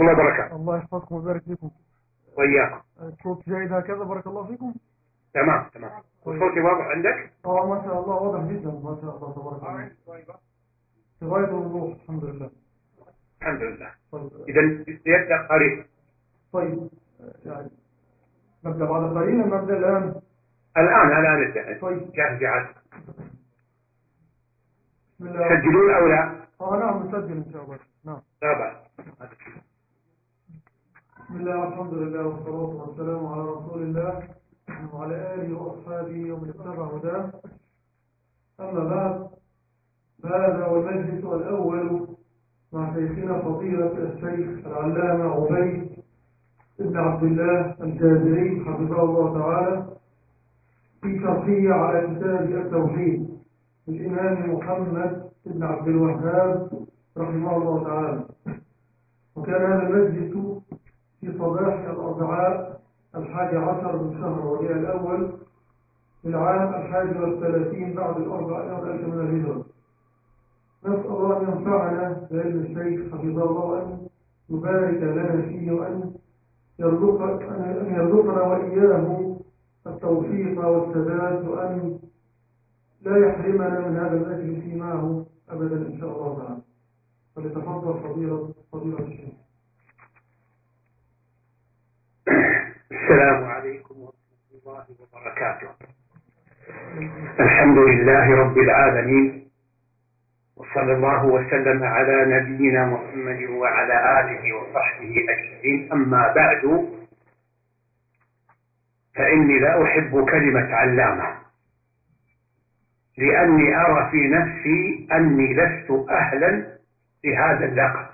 الله وبركاته الله يحفظكم ويبارك فيكم. وإياكم. الصوت جيد هكذا بارك الله فيكم. تمام تمام. وصوتي واضح عندك؟ آه ما شاء الله واضح جدا ما شاء الله تبارك الله. في غاية الوضوح الحمد لله. الحمد لله. طيب. إذا يبدأ قريب. طيب. يعني نبدأ بعد قليل نبدأ الآن. الآن الآن نبدأ. طيب. جاهز جاهز بسم الله. تسجلون أو لا؟ آه نعم نسجل إن شاء الله. نعم. لا بأس. بسم الله والحمد لله والصلاة والسلام على رسول الله وعلى آله وأصحابه ومن اتبع هداه. أما بعد فهذا هو المجلس الأول مع شيخنا فضيلة الشيخ العلامة عبيد بن عبد الله الجازري حفظه الله تعالى في شرحه على كتاب التوحيد للإمام محمد بن عبد الوهاب رحمه الله تعالى. وكان هذا المجلس في صباح الأربعاء الحادي عشر من شهر ربيع الأول في العام الحادي والثلاثين بعد الأربعين ألف من الهجرة. نسأل الله أن ينفعنا بعلم الشيخ حفظه الله وأن يبارك لنا فيه وأن يرزق أن يرزقنا وإياه التوفيق والسداد وأن لا يحرمنا من هذا المجلس معه أبدا إن شاء الله تعالى. فلتفضل فضيلة فضيلة الشيخ. السلام عليكم ورحمة الله وبركاته. الحمد لله رب العالمين وصلى الله وسلم على نبينا محمد وعلى آله وصحبه أجمعين. أما بعد فإني لا أحب كلمة علامة لأني أرى في نفسي أني لست أهلا لهذا اللقب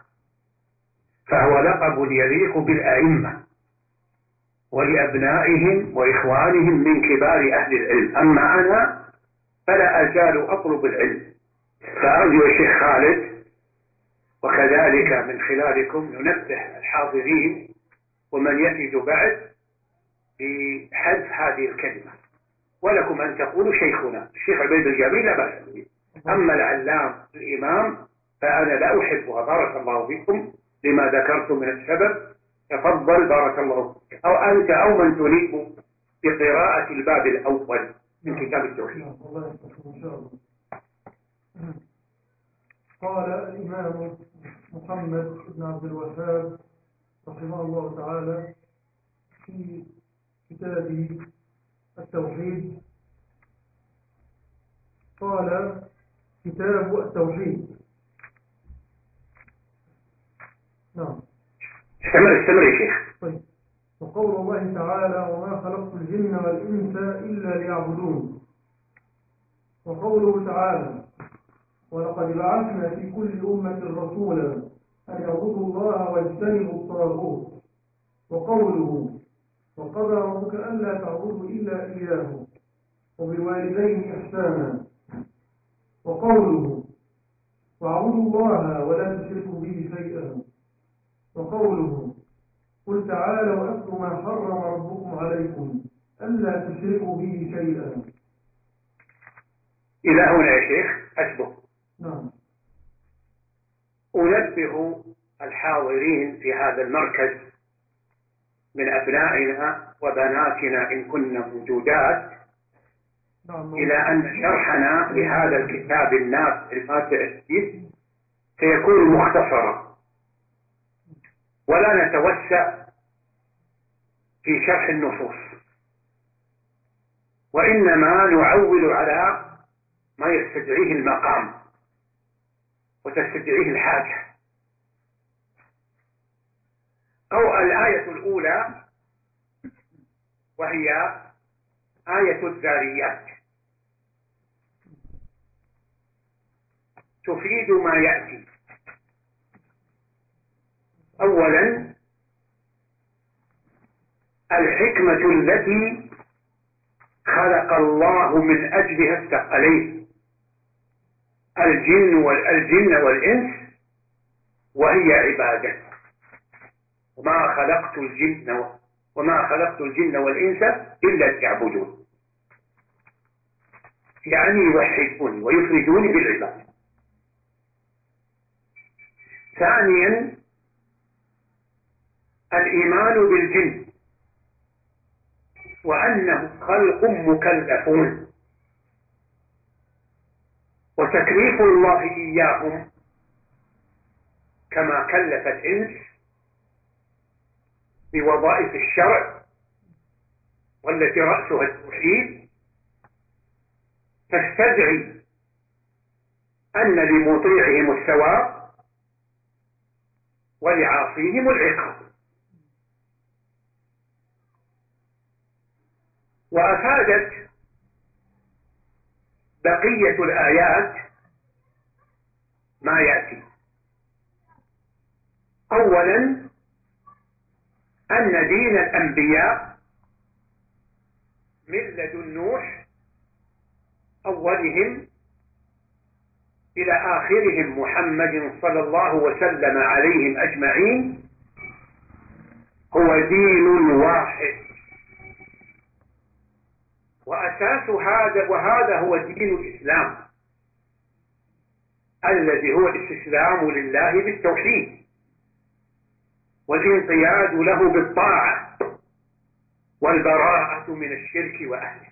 فهو لقب يليق بالأئمة. ولأبنائهم وإخوانهم من كبار أهل العلم. أما أنا فلا أزال أطلب العلم. فأرجو يا شيخ خالد وكذلك من خلالكم ننبه الحاضرين ومن يفد بعد بحذف هذه الكلمة. ولكم أن تقولوا شيخنا الشيخ عبيد الجابري لا بأس به. أما العلام الإمام فأنا لا أحبها. بارك الله فيكم لما ذكرتم من السبب. تفضل بارك الله فيك. أو أنت أو من تريد بقراءة الباب الأول من كتاب التوحيد. نعم، قال الإمام محمد بن عبد الوهاب رحمه الله تعالى في كتابه التوحيد. قال كتاب التوحيد. نعم. استمر استمر يا شيخ. طيب. وقول الله تعالى وما خلقت الجن والإنس إلا ليعبدون. وقوله تعالى ولقد بعثنا في كل أمة رسولا أن يعبدوا الله واجتنبوا الطاغوت. وقوله وقضى ربك ألا تعبدوا إلا إياه وبالوالدين إحسانا. وقوله واعبدوا الله ولا تشركوا به شيئا. وقوله قل تعالوا أتلوا ما حرم ربكم عليكم ألا تشركوا به شيئا. إلى هنا يا شيخ أسبق. نعم. أنبه الحاضرين في هذا المركز من أبنائنا وبناتنا إن كن موجودات نعم. إلى أن شرحنا لهذا الكتاب النافع الفاتح السيد سيكون مختصرا. ولا نتوسع في شرح النصوص. وإنما نعول على ما يستدعيه المقام وتستدعيه الحاجة. أو الآية الأولى وهي آية الذاريات تفيد ما يأتي. أولا الحكمة التي خلق الله من أجلها الثقلين الجن والجن والإنس وهي عبادة. وما خلقت الجن وما خلقت الجن والإنس إلا ليعبدون. يعني يوحدوني ويفردوني بالعبادة. ثانيا الإيمان بالجن وأنهم خلق مكلفون. وتكليف الله إياهم كما كلف الإنس بوظائف الشرع والتي رأسها التوحيد. تستدعي أن لمطيعهم الثواب ولعاصيهم العقاب. وأفادت بقية الآيات ما يأتي. أولا أن دين الأنبياء من لدن نوح أولهم إلى آخرهم محمد صلى الله وسلم عليهم أجمعين هو دين واحد. وأساس هذا وهذا هو دين الإسلام. الذي هو الاستسلام لله بالتوحيد والانقياد له بالطاعة والبراءة من الشرك وأهله.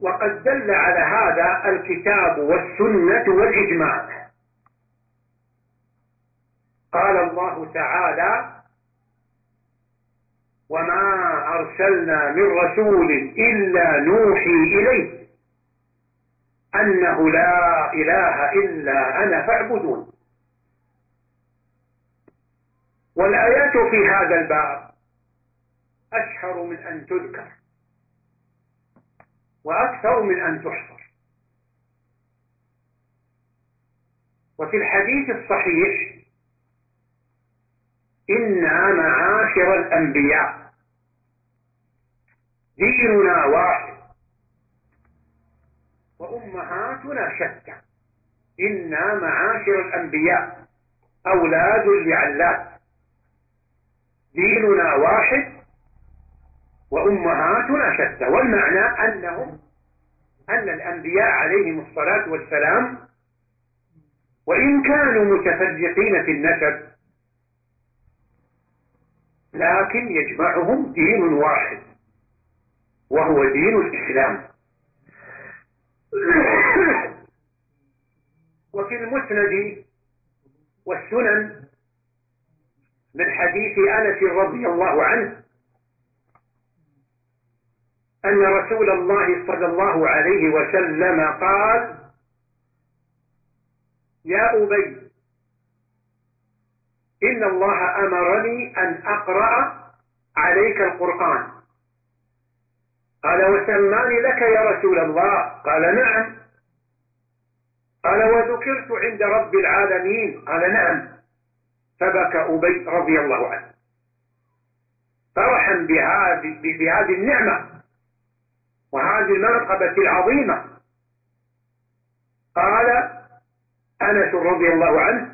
وقد دل على هذا الكتاب والسنة والإجماع. قال الله تعالى وما أرسلنا من رسول إلا نوحي إليه أنه لا إله إلا أنا فاعبدون. والآيات في هذا الباب أشهر من أن تذكر وأكثر من أن تحصر. وفي الحديث الصحيح إنا معاشر الأنبياء. ديننا واحد. وأمهاتنا شتى. إنا معاشر الأنبياء. أولاد لعلات ديننا واحد. وأمهاتنا شتى. والمعنى أنهم أن الأنبياء عليهم الصلاة والسلام وإن كانوا متفرقين في النسب لكن يجمعهم دين واحد وهو دين الإسلام. وفي المسند والسنن من حديث أنس رضي الله عنه أن رسول الله صلى الله عليه وسلم قال يا أبي إن الله أمرني أن أقرأ عليك القرآن. قال وسماني لك يا رسول الله. قال نعم. قال وذكرت عند رب العالمين. قال نعم. فبكى أبي رضي الله عنه. فرحا بهذه, بهذه النعمة وهذه المنقبة العظيمة. قال أنس رضي الله عنه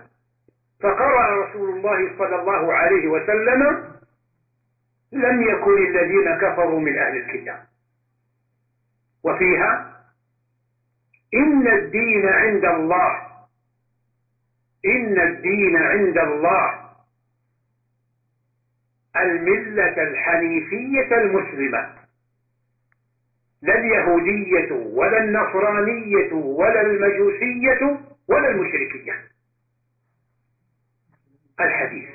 فقرأ رسول الله صلى الله عليه وسلم لم يكن الذين كفروا من أهل الكتاب. وفيها إن الدين عند الله إن الدين عند الله الملة الحنيفية المسلمة لا اليهودية ولا النصرانية ولا المجوسية ولا المشركية. الحديث.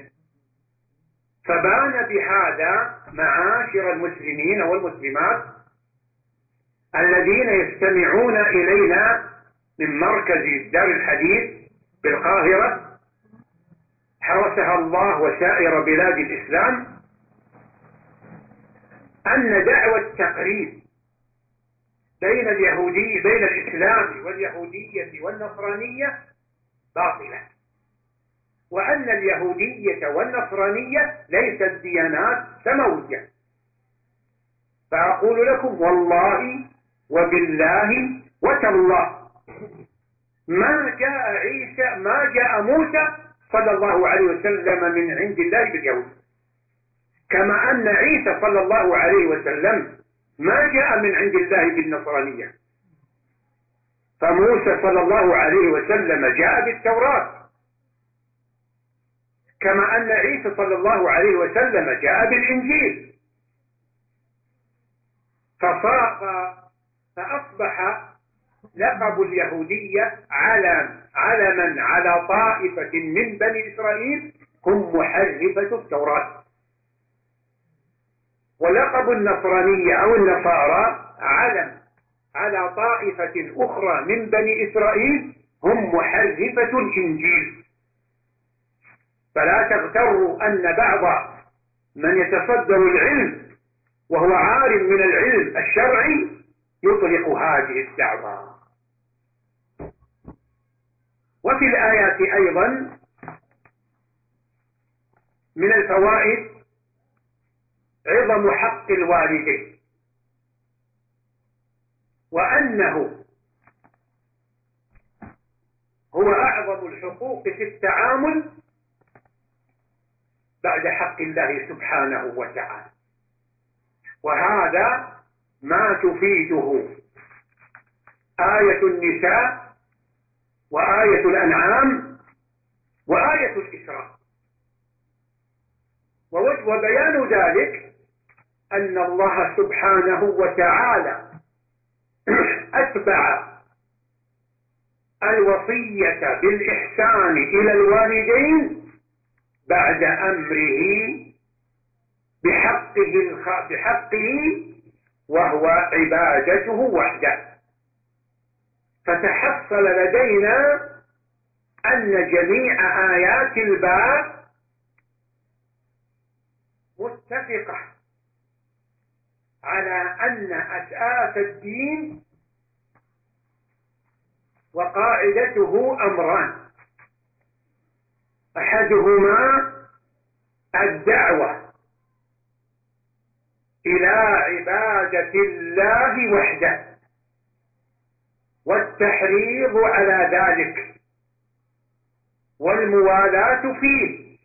فبان بهذا معاشر المسلمين والمسلمات الذين يستمعون إلينا من مركز دار الحديث بالقاهرة حرسها الله وسائر بلاد الإسلام أن دعوة التقريب بين اليهودي بين الإسلام واليهودية والنصرانية باطلة. وأن اليهودية والنصرانية ليست ديانات سماوية. فأقول لكم والله وبالله وتالله. ما جاء عيسى ما جاء موسى صلى الله عليه وسلم من عند الله باليهود. كما أن عيسى صلى الله عليه وسلم ما جاء من عند الله بالنصرانية. فموسى صلى الله عليه وسلم جاء بالتوراة. كما أن عيسى صلى الله عليه وسلم جاء بالإنجيل. فأصبح لقب اليهودية علم علما على طائفة من بني إسرائيل هم محرفة التوراة. ولقب النصرانية أو النصارى علم على طائفة أخرى من بني إسرائيل هم محرفة الإنجيل. فلا تغتروا أن بعض من يتصدر العلم وهو عارم من العلم الشرعي يطلق هذه الدعوة. وفي الآيات أيضا من الفوائد عظم حق الوالدين وأنه هو أعظم الحقوق في التعامل بعد حق الله سبحانه وتعالى. وهذا ما تفيده آية النساء وآية الأنعام وآية الإسراء. وبيان ذلك أن الله سبحانه وتعالى أتبع الوصية بالإحسان إلى الوالدين بعد أمره بحقه بحقه وهو عبادته وحده. فتحصل لدينا أن جميع آيات الباب متفقة على أن أساس الدين وقاعدته أمران. أحدهما الدعوة إلى عبادة الله وحده والتحريض على ذلك والموالاة فيه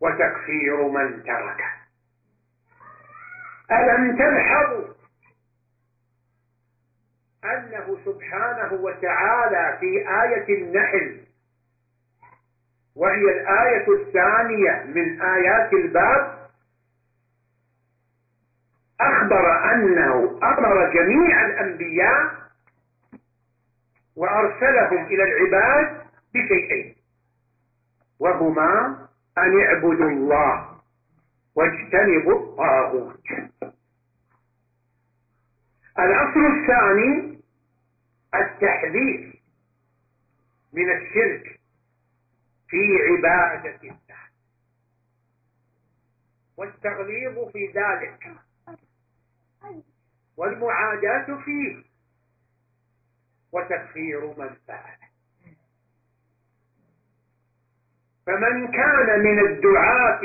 وتكفير من تركه. ألم تلحظوا أنه سبحانه وتعالى في آية النحل وهي الآية الثانية من آيات الباب. أخبر أنه أمر جميع الأنبياء وأرسلهم إلى العباد بشيئين وهما أن اعبدوا الله واجتنبوا الطاغوت. الأصل الثاني التحذير من الشرك. في عبادة الله. والتغليظ في ذلك. والمعاداة فيه. وتكفير من فعله. فمن كان من الدعاة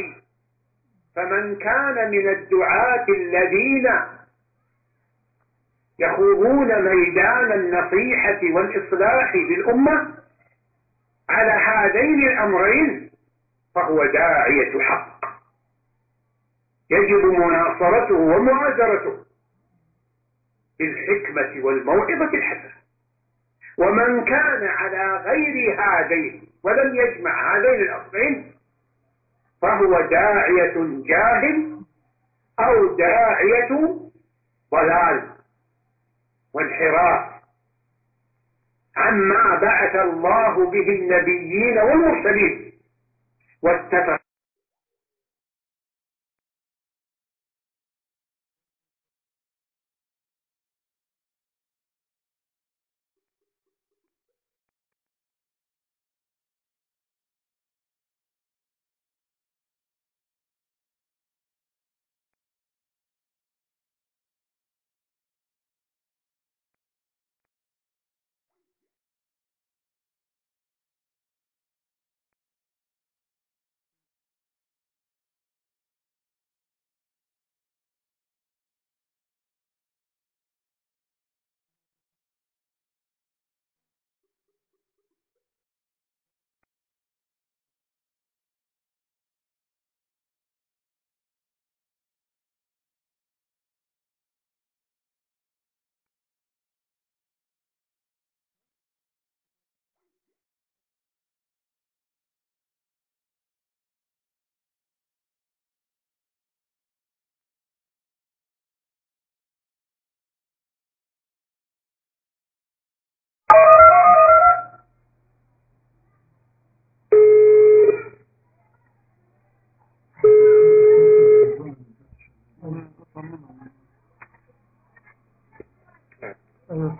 فمن كان من الدعاة الذين يخوضون ميدان النصيحة والإصلاح للأمة على هذين الأمرين فهو داعية حق. يجب مناصرته ومؤازرته بالحكمة والموعظة الحسنة. ومن كان على غير هذين ولم يجمع هذين الأصلين فهو داعية جاهل أو داعية ضلال وانحراف. عما بعث الله به النبيين والمرسلين. واتفق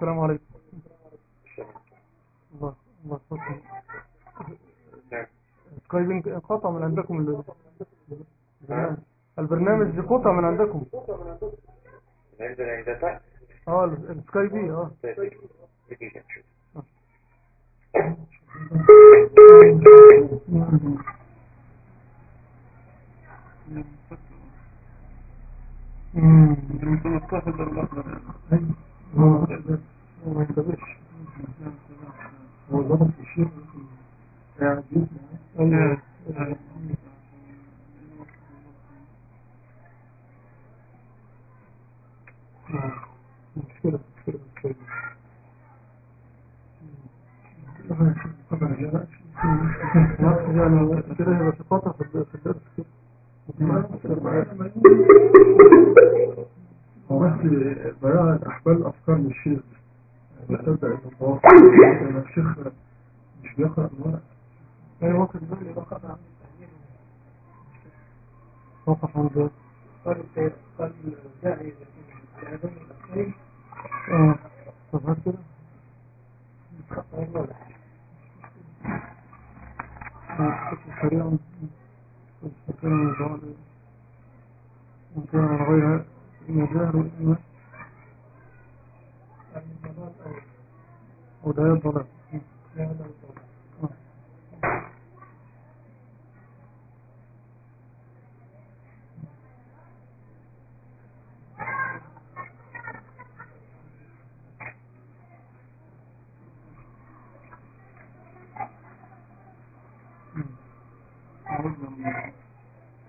السلام عليكم. الله الله يحفظكم انقطع من عندكم ال- البرنامج قطع من عندكم؟ آه ال- السكايبي آه. دقيقة نشوف ما ينتبهش هو ضغط الشيء قاعد يسمع أيوه مشكلة مشكلة مشكلة نفس يعني كده يبقى في قطع في الدرس في الدرس كده هو بس ضياع الأحبال الأفكار من الشيخ لا تبدأ إن الله لأن الشيخ مش بيقرأ الورق اي موقف ده اللي وقع وقف عن ذلك آه طب هات كده آه، سريعا سريعا بعد ممكن نغير المجال والإيمان وده يضرب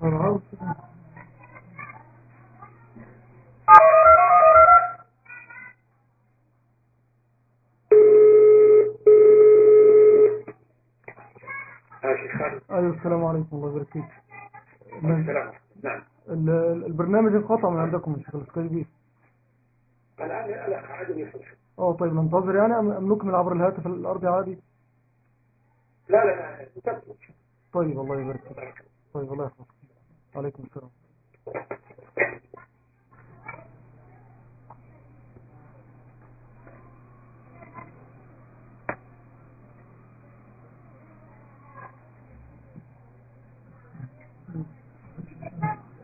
أنا عاوز كده ها شيخ خالد أيوة السلام عليكم الله يبارك فيك السلام نعم ال- ال- البرنامج انقطع شيخ السكايبي الآن الأخ عادل يصل آه طيب ننتظر يعني؟ أم نكمل عبر الهاتف الأرضي عادي؟ لا لا لا. طيب الله يبارك فيك. طيب الله يحفظك. عليكم السلام.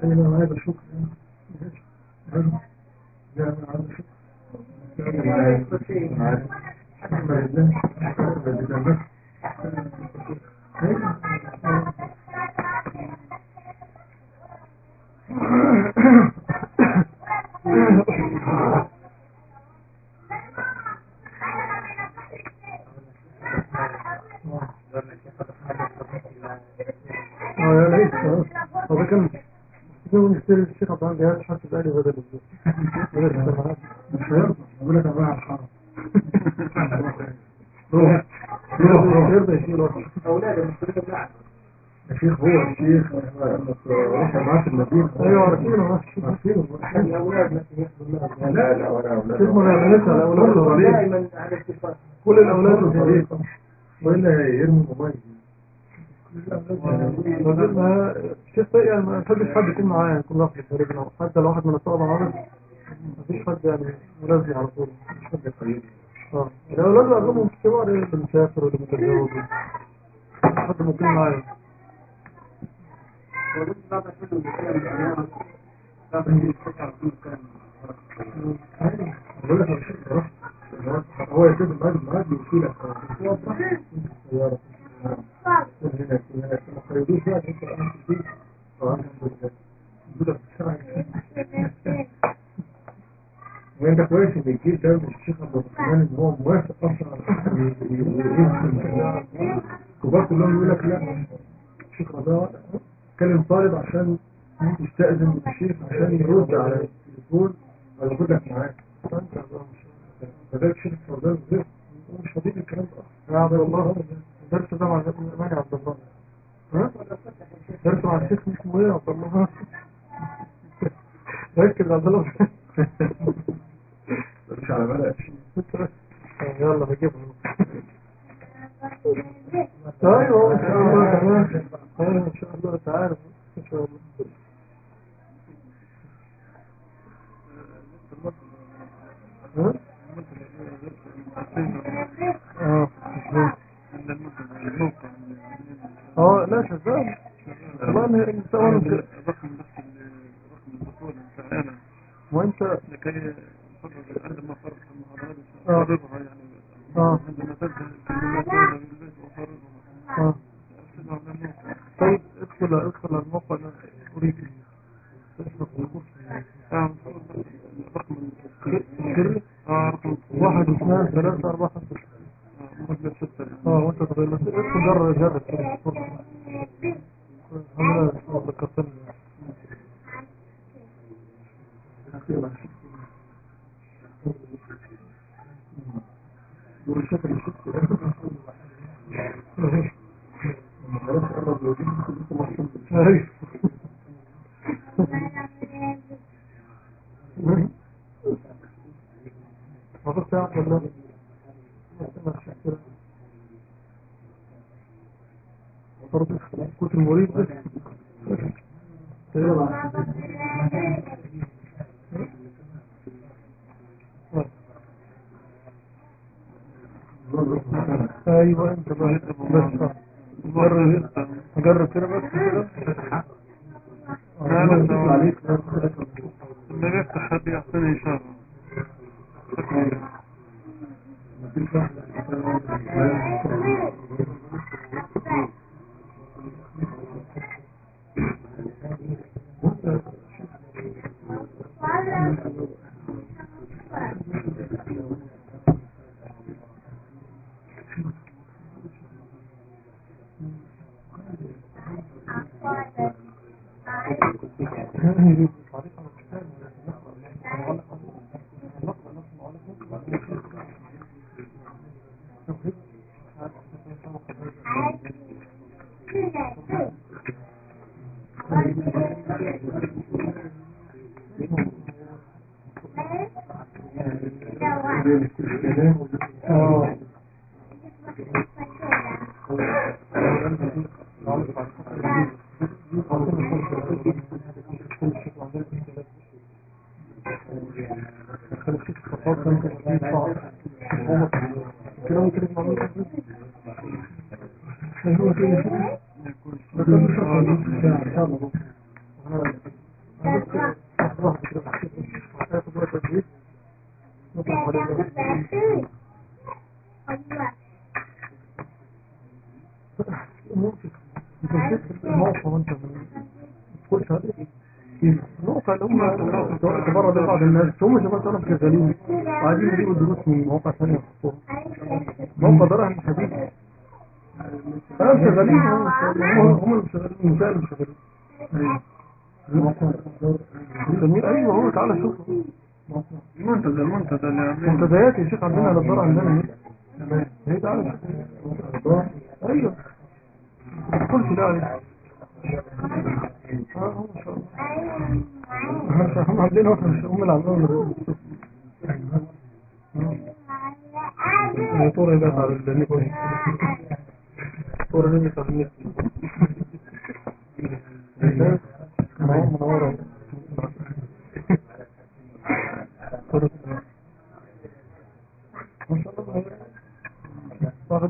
أنا معايا شكرا لا أنا ونشتري الشيخ عبد العزيز جهاز حتى بقالي بدل بقول لك أبقى الحرام روح روح روح أولاده مش بالله يا شيخ هو الشيخ إحنا معاه في المدينة أيوه عارفينه عارفينه أولادنا لا لا ولا ولا شيخ ما نعملش على أولاد كل الأولاد طريقة وإلا يرمي الموبايل ما طيب يعني ما يحبش حد يكون معاه يكون لوحده تقريبا أو حتى لو واحد من الطلبه عامل ما فيش حد يعني ملازم على طول مش حد قريب آه الاولاد اغلبهم كبار اللي مسافر واللي متجوز حد ممكن معايا شيخ هو يتفق معاك معاك يوصلك وانت كويس ان الجيل ده من الشيخ عبد الرحمن ان هو موافق أصلا على كبار كلهم يقول لك لا الشيخ رضا كلم طالب عشان يستأذن الشيخ عشان يرد على التليفون أو ياخد لك معاه فذلك الشيخ غير مش فاضي الكلام ده الله الدرس ده مع ماني عبد الله. ها؟ درس مع الشيخ اسمه إيه يا عبد الله. ركز يا عبد الله. مش على بالك يلا بجيبهم أيوه إن شاء الله تمام. أيوه إن شاء الله تعالى إن شاء الله. ها؟ آه لا شغال. شغال الانسان كده رقم رقم الدخول بتاع وأنت؟ لكي عندما فرق المحاضرات آه. أفرغها يعني آه. عندما الكلمات هنا بالبيت آه. على الموقع. طيب ادخل ادخل على الموقع أنا أريد اسمك الكورس آه رقم آه رقم واحد اثنان ثلاثة أربعة خمسة. آه وانت تغير ادخل جرب جرب كده فرصة الحمد لله ذكرتني أيوه وقفت يا الله برضه كنت المريض. بس أيوه أنت بقى بس جرب جرب كده بس كده. لا، لا. عليك. لما يفتح حد يعطيني إشارة آه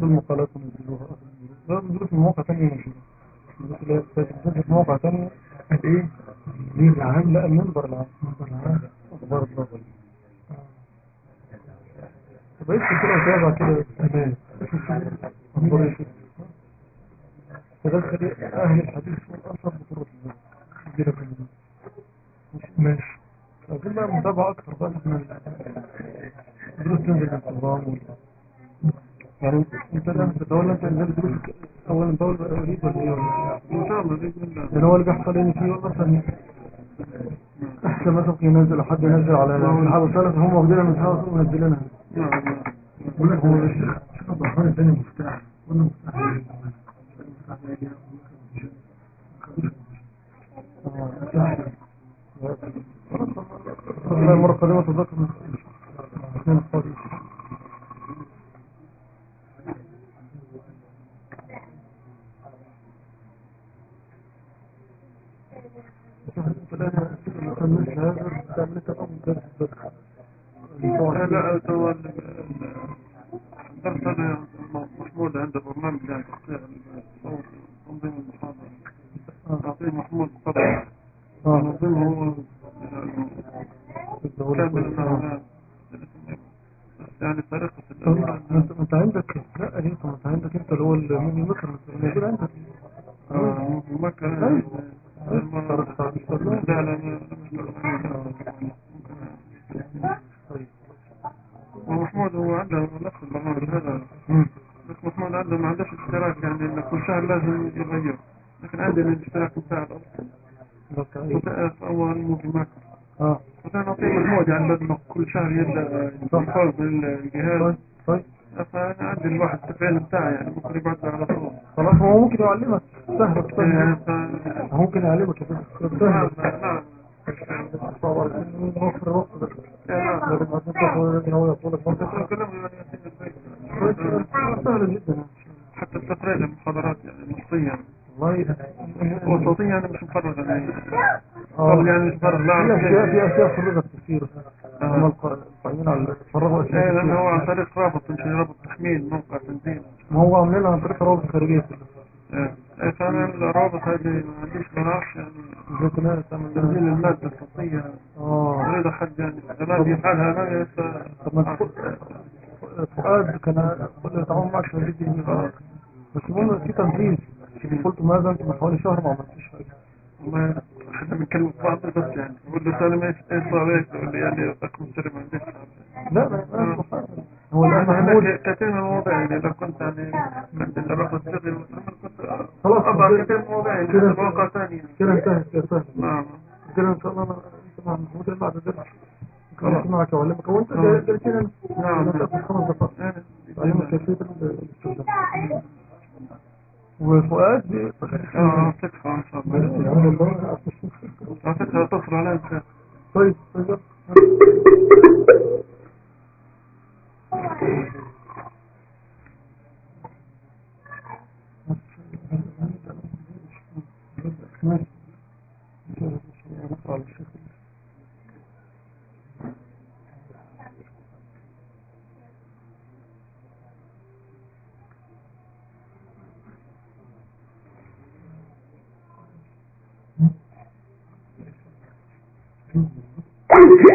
واخد المقالات ونزلوها لا بنزلوا في مواقع تانية. نزلوها بنزلوا في مواقع تانية. إيه مين العام لا المنبر العام والله وصوتية يعني مش مفرغ قبل يعني مش مفرغ لا في كيف. في اشياء فرغت كثير الق- القائمين فرغوا إيه اشياء لأنه هو عن كثير طريق رابط مش رابط تحميل موقع تنزيل. ما هو عاملينها عن طريق روابط خارجيه إيه. إيه، فأنا الروابط هذه ما عنديش نعرفش يعني تنزيل المادة الصوتية آه. أريد حد يعني زمان بيفعلها أنا طب انت فؤاد كان كل يتعاون معك في الفيديو. دي بس المهم في تنفيذ. قلت ماذا؟ انت من حوالي شهر ما عملتش حاجة. والله إحنا بنتكلم في بعض بس يعني. بقول له سالم إيش إيش صار هيك يقول لي يعني رقم سري ما عنديش لا يبقاش محمد. هو الآن أنا محمود كثير من المواضيع يعني. لو كنت يعني عندي الرقم السري كنت خلاص كده- كثير من المواضيع يعني. كده- في مواقع ثانية كده انتهت يا سهل نعم. كده ان شاء الله أنا مع محمود اللي بعد ذلك خلاص. ممكن معك اعلمك هو أنت خلاص. جلسنا نعم. نتاخد خمس دقائق اعلمك كيفيه الاستخدام وفؤاد آه تكفى إن شاء الله. فكرة اتصل علي انت طيب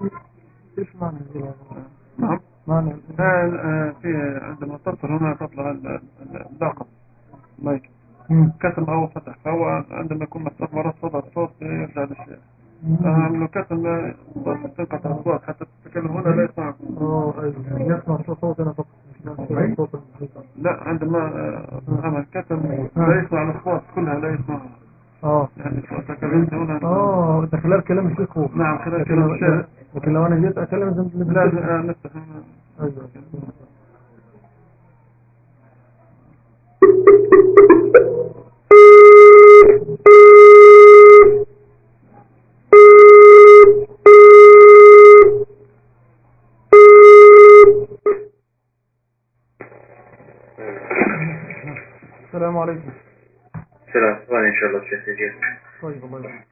طيب إيش معنى الجواب؟ نعم معنى آه، آه، في عندما تطلع هنا تطلع ال- ال- الداقم مايك. كتم أو فتح. فهو عندما يكون مفتوح مرة صدى الصوت يرجع للشيء. عملوا كتم لا تنقطع الأصوات حتى تتكلم هنا لا يسمعك آه أيوه. يسمع صوت أنا فقط. يسمع. لا عندما آه، عمل كتم لا يسمع الأصوات كلها لا يسمعها آه يعني تكلمت هنا. آه ده خلال كلام الشيخ نعم خلال كلام الشيخ. لكن لو أنا جيت أتكلم لازم آه، نفتح السلام عليكم سلام ثواني ان شاء الله الشيخ يجي طيب الله يبارك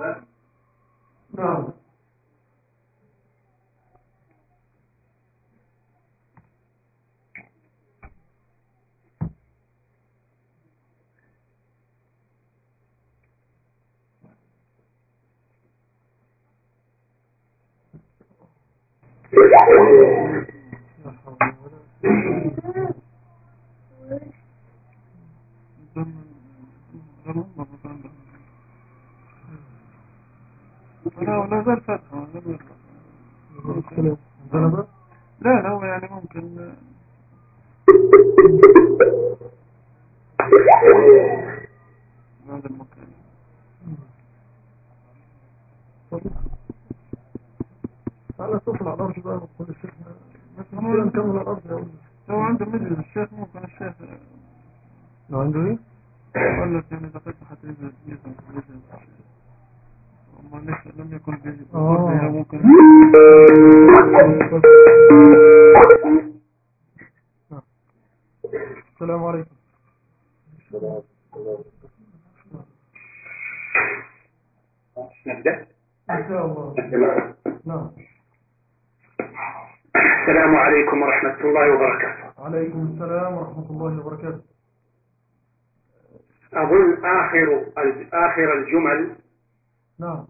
نعم لا حول ولا دم غرام مثلا لا لا زال فتحة لم مشكلة عندنا لا لا هو يعني ممكن. هذا المكان. على الأرض بقى وكل الشيخ مشكلة نكمل الأرض لو عنده مجلس الشيخ ممكن الشيخ. لو عنده إيه؟ قال لك يعني دقيقة حتى يجب وما ليس لم يكن به آه. بها ممكن. السلام عليكم نبدأ إن شاء الله نعم السلام عليكم ورحمة الله وبركاته عليكم السلام ورحمة الله وبركاته أظن آخر آخر الجمل نعم.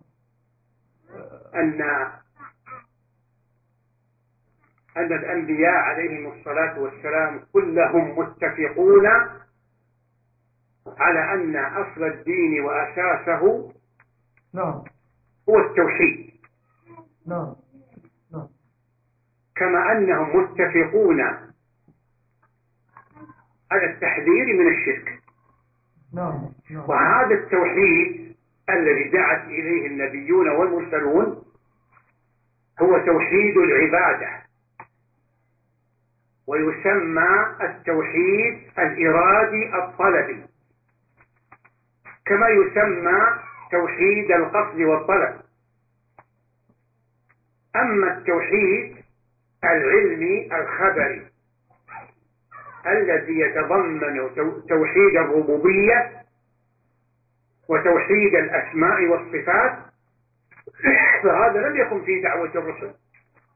أن أن الأنبياء عليهم الصلاة والسلام كلهم متفقون على أن أصل الدين وأساسه نعم. هو التوحيد. نعم. نعم. كما أنهم متفقون على التحذير من الشرك. نعم. نعم. وهذا التوحيد الذي دعت إليه النبيون والمرسلون هو توحيد العبادة ويسمى التوحيد الإرادي الطلبي كما يسمى توحيد القصد والطلب. أما التوحيد العلمي الخبري الذي يتضمن تو- توحيد الربوبية وتوحيد الأسماء والصفات فهذا لم يكن في دعوة الرسل.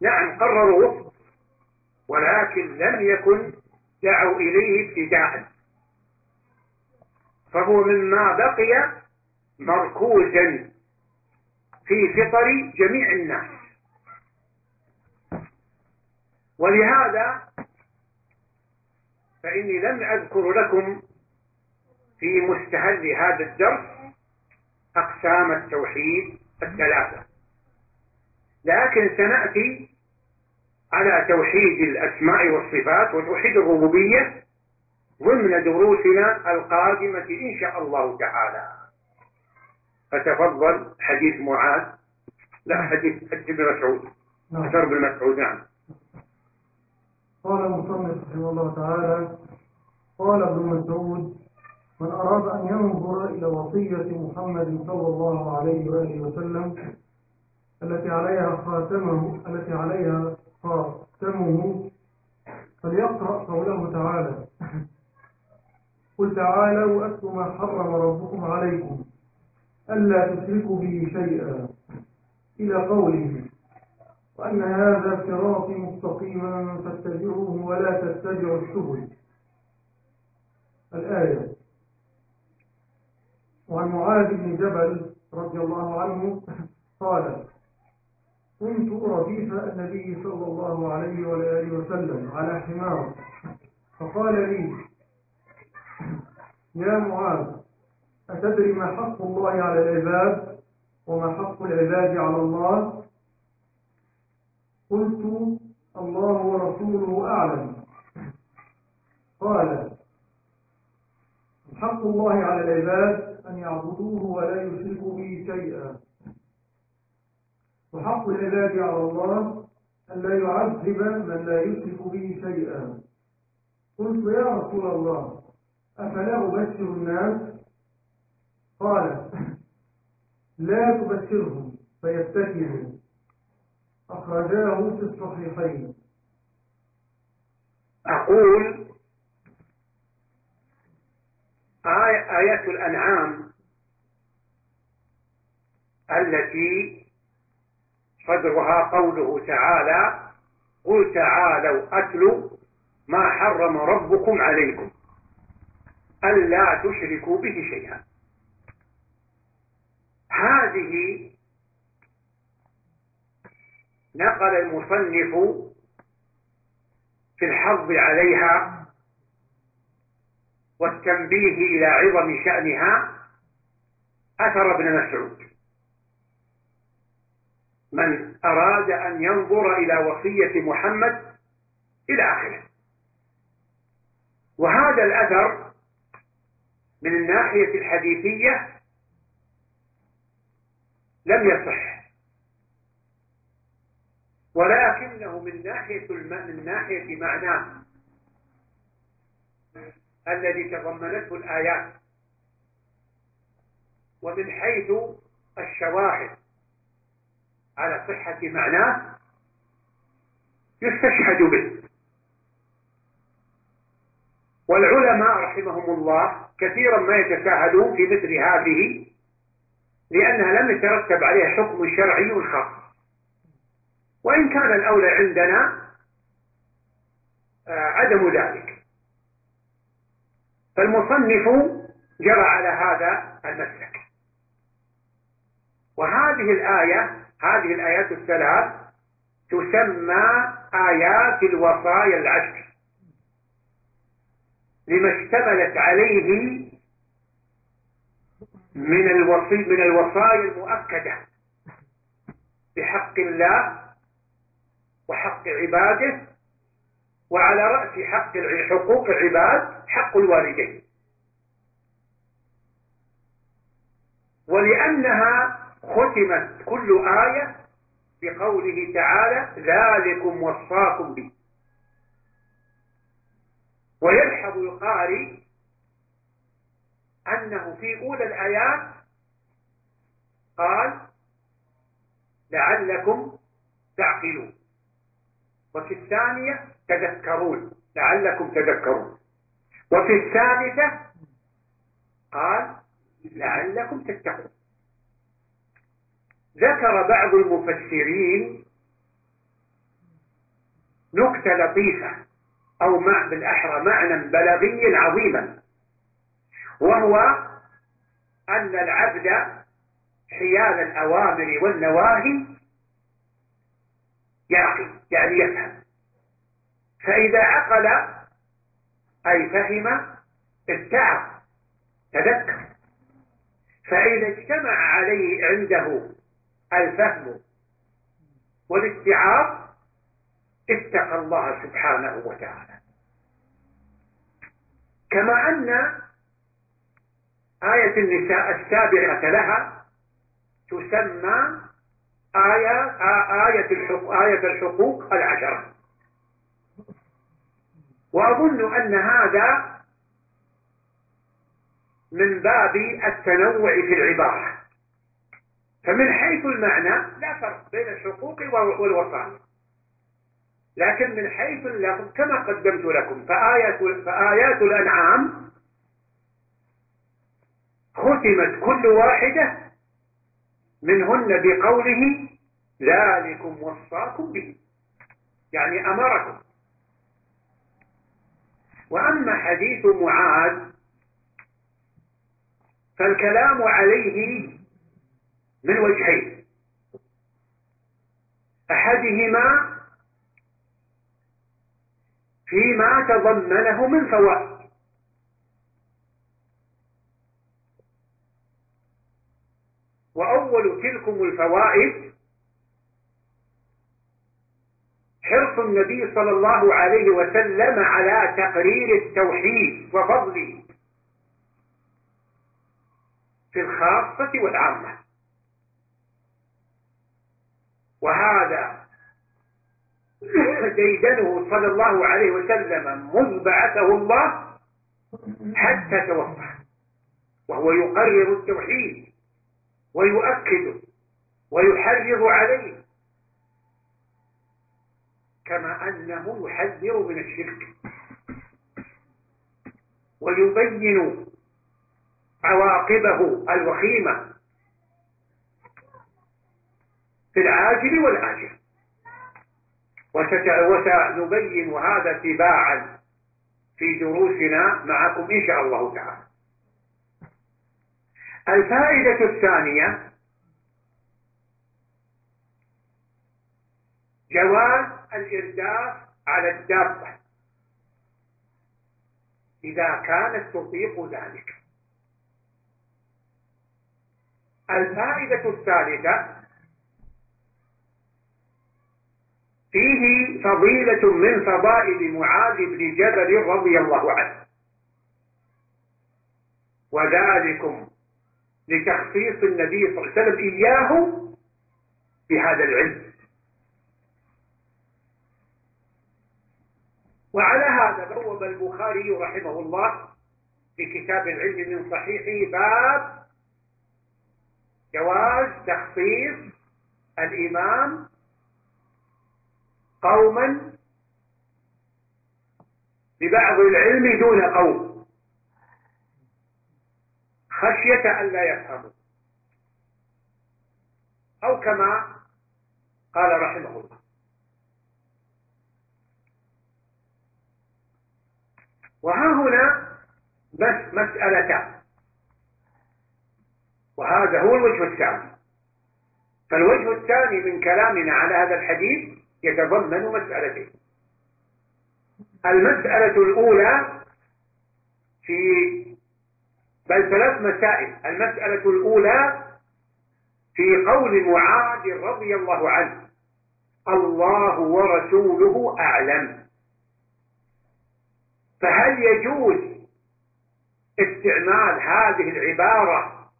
نعم قرروه ولكن لم يكن دعوا إليه ابتداء. فهو مما بقي مركوزا في فطر جميع الناس. ولهذا فإني لم أذكر لكم في مستهل هذا الدرس أقسام التوحيد الثلاثة. لكن سنأتي على توحيد الأسماء والصفات وتوحيد الربوبية ضمن دروسنا القادمة إن شاء الله تعالى. فتفضل حديث معاذ. لا حديث حديث ابن مسعود. نعم. أثر بن مسعود نعم. قال المصنف رحمه الله تعالى قال ابن مسعود من أراد أن ينظر إلى وصية محمد صلى الله عليه وآله وسلم التي عليها خاتمه التي عليها خاتمه فليقرأ قوله تعالى. قل تعالوا أتل ما حرم ربكم عليكم ألا تشركوا به شيئا. إلى قوله وأن هذا صراطي مستقيما فاتبعوه ولا تتبعوا السبل. الآية وعن معاذ بن جبل رضي الله عنه قال كنت رديف النبي صلى الله عليه وآله وسلم على حمار. فقال لي يا معاذ أتدري ما حق الله على العباد وما حق العباد على الله؟ قلت الله ورسوله أعلم. قال حق الله على العباد أن يعبدوه ولا يشركوا به شيئا. وحق العباد على الله أن لا يعذب من لا يشرك به شيئا. قلت يا رسول الله أفلا أبشر الناس؟ قال لا تبشرهم فيتكلوا أخرجاه في الصحيحين. أقول آيات الأنعام التي صدرها قوله تعالى قل تعالوا أتلوا ما حرم ربكم عليكم ألا تشركوا به شيئا. هذه نقل المصنف في الحظ عليها والتنبيه إلى عظم شأنها أثر ابن مسعود. من أراد أن ينظر إلى وصية محمد إلى آخره. وهذا الأثر من الناحية الحديثية لم يصح ولكنه من ناحية من ناحية معناه. الذي تضمنته الآيات. ومن حيث الشواهد على صحة معناه يستشهد به. والعلماء رحمهم الله كثيرا ما يتساهلون في مثل هذه لأنها لم يترتب عليها حكم شرعي خاص. وإن كان الأولى عندنا آه، عدم ذلك. فالمصنف جرى على هذا المسلك. وهذه الآية هذه الآيات الثلاث تسمى آيات الوصايا العشر. لما اشتملت عليه من الوصي من الوصايا المؤكدة بحق الله وحق عباده وعلى رأس حق حقوق العباد حق الوالدين. ولأنها ختمت كل آية بقوله تعالى ذلكم وصاكم به. ويلحظ القارئ أنه في أولى الآيات قال لعلكم تعقلون. وفي الثانية تذكرون لعلكم تذكرون. وفي الثالثة قال لعلكم تتقون. ذكر بعض المفسرين نكتة لطيفة أو مع بالأحرى معنى بلاغي عظيما وهو أن العبد حيال الأوامر والنواهي يعقل يعني يفهم. فإذا عقل أي فهم اتعظ تذكر. فإذا اجتمع عليه عنده الفهم والاستيعاب اتقى الله سبحانه وتعالى. كما أن آية النساء السابقة لها تسمى آية آية الحقوق, آية الحقوق العشرة. وأظن أن هذا من باب التنوع في العبارة. فمن حيث المعنى لا فرق بين الحقوق والوصايا لكن من حيث اللفظ كما قدمت لكم فآيات, فآيات الأنعام ختمت كل واحدة منهن بقوله ذلكم وصاكم به. يعني أمركم وأما حديث معاذ فالكلام عليه من وجهين. أحدهما فيما تضمنه من فوائد. وأول تلكم الفوائد حرص النبي صلى الله عليه وسلم على تقرير التوحيد وفضله في الخاصة والعامة. وهذا ديدنه صلى الله عليه وسلم منذ بعثه الله حتى توفى. وهو يقرر التوحيد ويؤكده ويحرض عليه. كما أنه يحذر من الشرك. ويبين عواقبه الوخيمة في العاجل والآجل. وسنبين هذا تباعا في دروسنا معكم إن شاء الله تعالى. الفائدة الثانية جواز الإرداف على الدابة. إذا كانت تطيق ذلك. الفائدة الثالثة فيه فضيلة من فضائل معاذ بن جبل رضي الله عنه. وذلكم لتخصيص النبي صلى الله عليه وسلم إياه بهذا العلم. وعلى هذا بوب البخاري رحمه الله في كتاب العلم من صحيحه باب جواز تخصيص الإمام قوما ببعض العلم دون قوم. خشية أن لا يفهموا. أو كما قال رحمه الله. وها هنا بس مسألتان وهذا هو الوجه الثاني. فالوجه الثاني من كلامنا على هذا الحديث يتضمن مسألتين. المسألة الأولى في بل ثلاث مسائل. المسألة الأولى في قول معاذ رضي الله عنه الله ورسوله أعلم. فهل يجوز استعمال هذه العبارة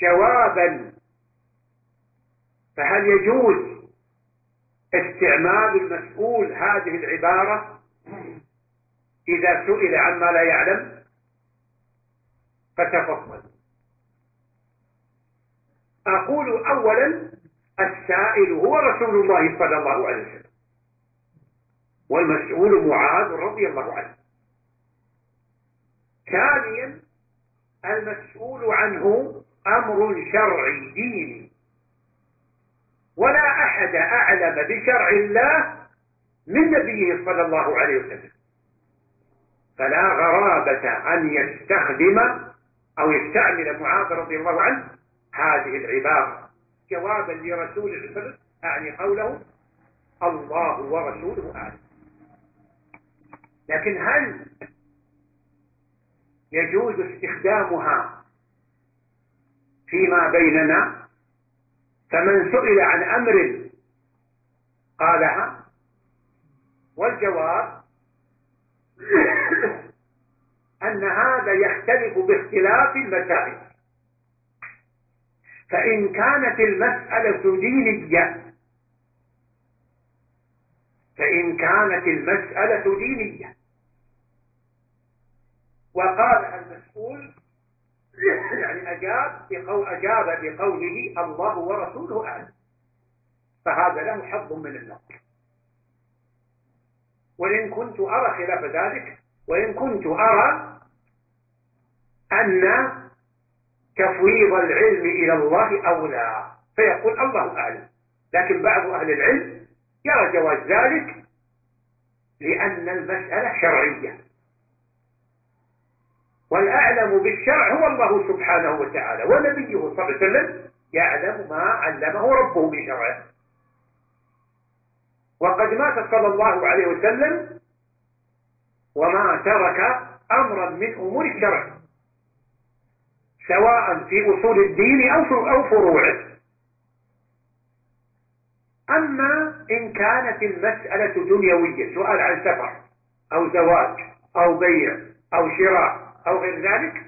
جوابا؟ فهل يجوز استعمال المسؤول هذه العبارة إذا سئل عما لا يعلم؟ فتفضل. أقول أولا السائل هو رسول الله صلى الله عليه وسلم والمسؤول معاذ رضي الله عنه. ثانيا المسؤول عنه أمر شرعي ديني. ولا أحد أعلم بشرع الله من نبيه صلى الله عليه وسلم. فلا غرابة أن يستخدم أو يستعمل معاذ رضي الله عنه هذه العبارة. جوابا لرسول الله أعني قوله الله ورسوله أعلم. لكن هل يجوز استخدامها فيما بيننا فمن سئل عن أمر قالها والجواب أن هذا يختلف باختلاف المسائل. فإن كانت المسألة دينية فإن كانت المسألة دينية وقال المسؤول يعني أجاب بقول أجاب بقوله الله ورسوله أعلم. فهذا له حظ من النظر وإن كنت أرى خلاف ذلك وإن كنت أرى أن تفويض العلم إلى الله أولى فيقول الله أعلم. لكن بعض أهل العلم يرى جواز ذلك لأن المسألة شرعية. والأعلم بالشرع هو الله سبحانه وتعالى ونبيه صلى الله عليه وسلم يعلم ما علمه ربه من شرعه وقد مات صلى الله عليه وسلم وما ترك أمرا من أمور الشرع سواء في أصول الدين أو فروعه. أما إن كانت المسألة دنيوية سؤال عن سفر أو زواج أو بيع أو شراء أو غير ذلك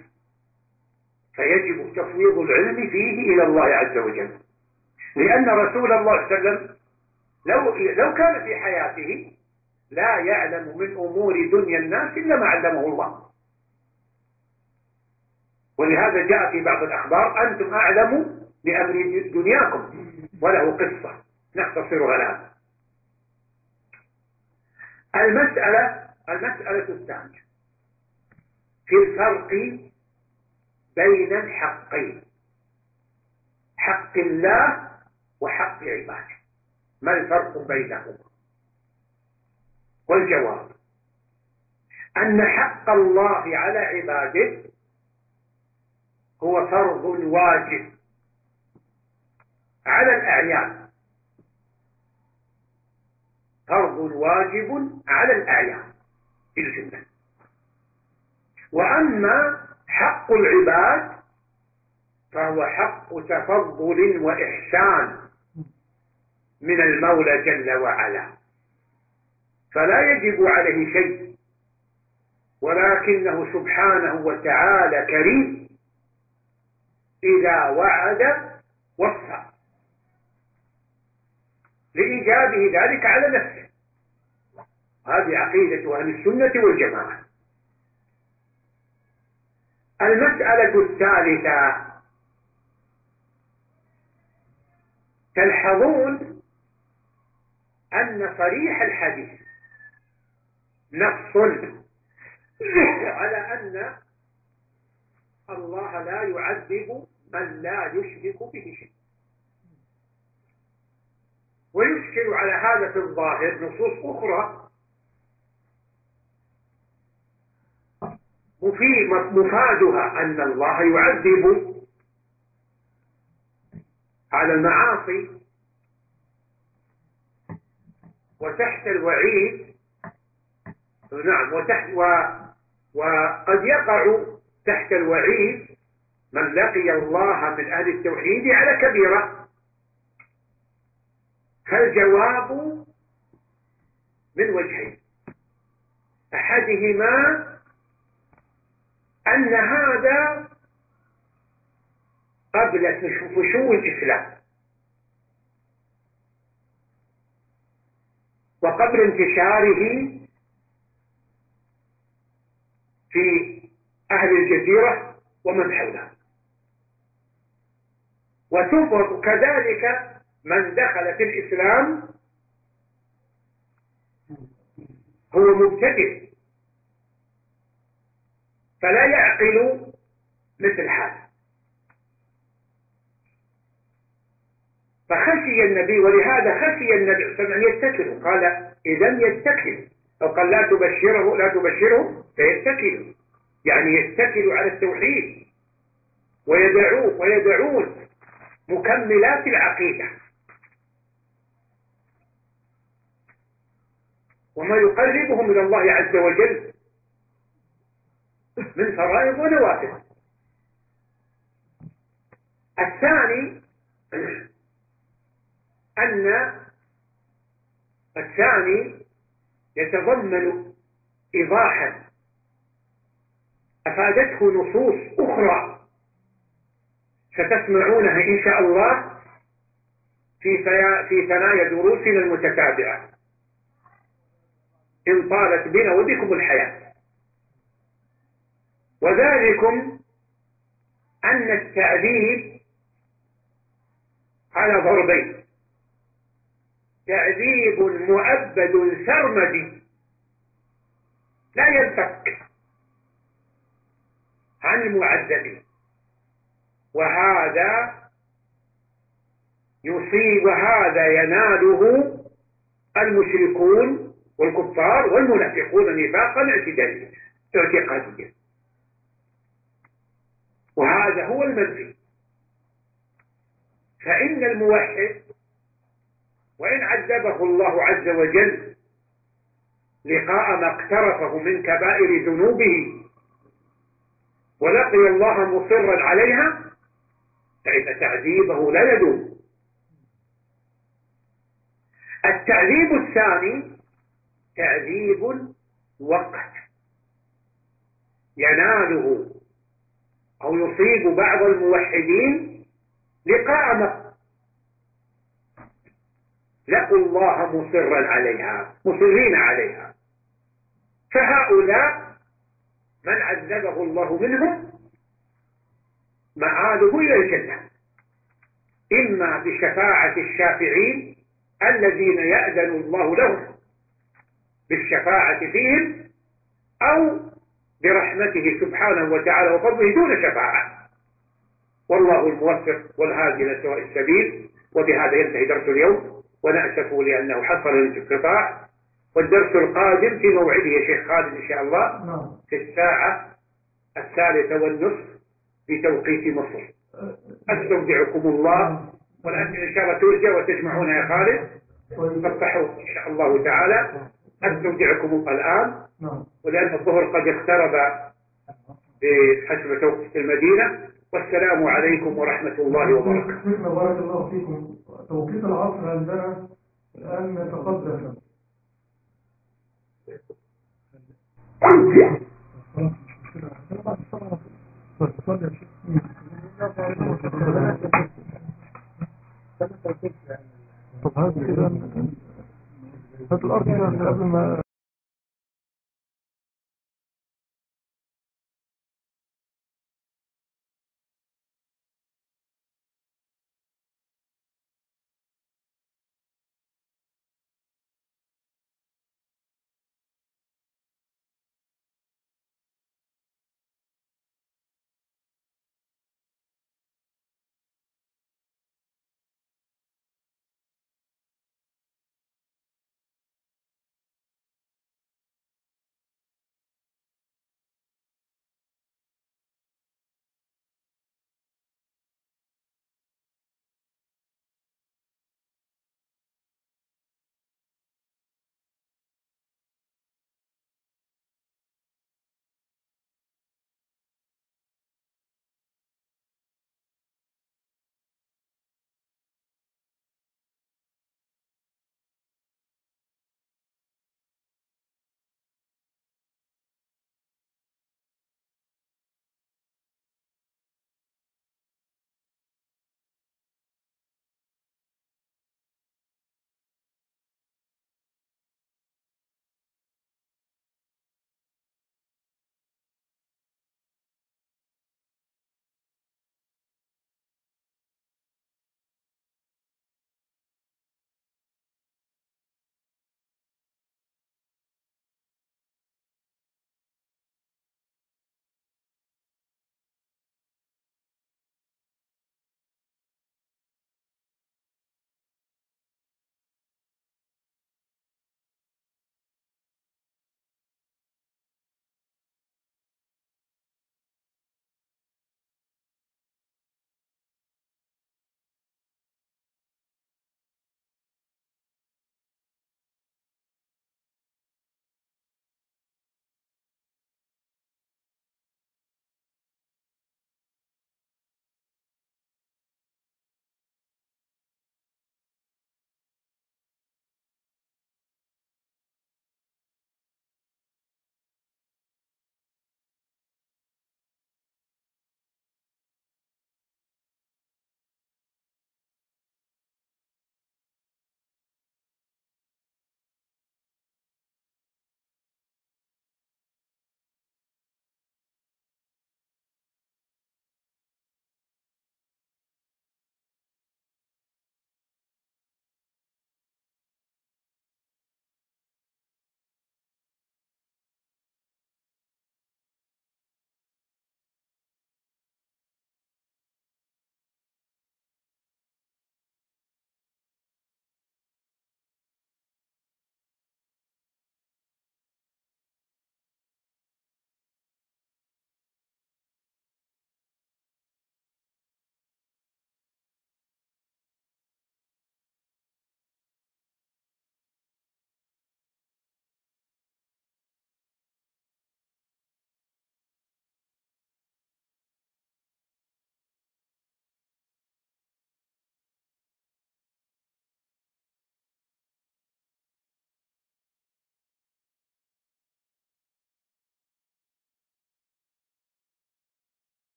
فيجب تفويض العلم فيه إلى الله عز وجل. لأن رسول الله صلى الله عليه وسلم لو, لو كان في حياته لا يعلم من أمور دنيا الناس إلا ما علمه الله. ولهذا جاء في بعض الأخبار أنتم أعلم بأمر دنياكم وله قصة. نختصرها الآن المسألة المسألة الثانية. في الفرق بين الحقين. حق الله وحق عباده. ما الفرق بينهما؟ والجواب أن حق الله على عباده هو فرض واجب على الأعيان. فرض واجب على الأعيان في الجملة وأما حق العباد فهو حق تفضل وإحسان من المولى جل وعلا. فلا يجب عليه شيء ولكنه سبحانه وتعالى كريم إذا وعد وفى لإيجابه ذلك على نفسه. هذه عقيدة أهل السنة والجماعة. المسألة الثالثة تلحظون أن صريح الحديث نص على أن الله لا يعذب من لا يشرك به شيء ويشكل على هذا في الظاهر نصوص أخرى مفادها أن الله يعذب على المعاصي وتحت الوعيد. نعم وتحت و وقد يقع تحت الوعيد من لقي الله من أهل التوحيد على كبيرة. فالجواب من وجهين. أحدهما أن هذا قبل فشو الإسلام. وقبل انتشاره في أهل الجزيرة ومن حولها. وثم كذلك من دخل في الإسلام هو مبتدئ. فلا يعقل مثل هذا فخشي النبي ولهذا خشي النبي صلى الله عليه وسلم أن يتكلوا قال إذا يتكل. أو قال لا تبشره لا تبشره فيتكل. يعني يتكل على التوحيد ويدعوه ويدعون مكملات العقيدة. وما يقربهم من الله عز وجل من فرائض ونوافل. الثاني أن الثاني يتضمن إيضاحا. أفادته نصوص أخرى ستسمعونها إن شاء الله في في ثنايا دروسنا المتتابعة. إن طالت بنا وبكم الحياة. وذلكم أن التعذيب على ضربين. تعذيب مؤبد سرمدي لا ينفك عن المعذبين وهذا يصيب وهذا يناله المشركون والكفار والمنافقون نفاقا اعتداليا اعتقاديا. وهذا هو المنفي فإن الموحد وإن عذبه الله عز وجل لقاء ما اقترفه من كبائر ذنوبه ولقي الله مصرا عليها فإن تعذيبه لا يدوم. التعذيب الثاني تعذيب وقت يناله أو يصيب بعض الموحدين لقاء لقوا الله مصرا عليها مصرين عليها. فهؤلاء من عذبه الله منهم؟ معاده إلى الجنة. إما بشفاعة الشافعين الذين يأذن الله لهم بالشفاعة فيهم أو برحمته سبحانه وتعالى وفضله دون شفاعة. والله الموفق والهادي إلى سواء السبيل وبهذا ينتهي درس اليوم. ونأسف لأنه حصل الانقطاع والدرس القادم في موعده يا شيخ خالد إن شاء الله نعم. في الساعة الثالثة والنصف بتوقيت مصر. أستودعكم الله. والأسئلة إن شاء الله ترجى وتجمعونها يا خالد. تفتحوا إن شاء الله تعالى. أستودعكم الآن. نعم. ولأن الظهر قد اقترب بحسب توقيت المدينة. والسلام عليكم ورحمة الله وبركاته. بارك الله فيكم. توقيت العصر عندنا الآن يتقدم. طب هذا كده هات الأرض قبل ما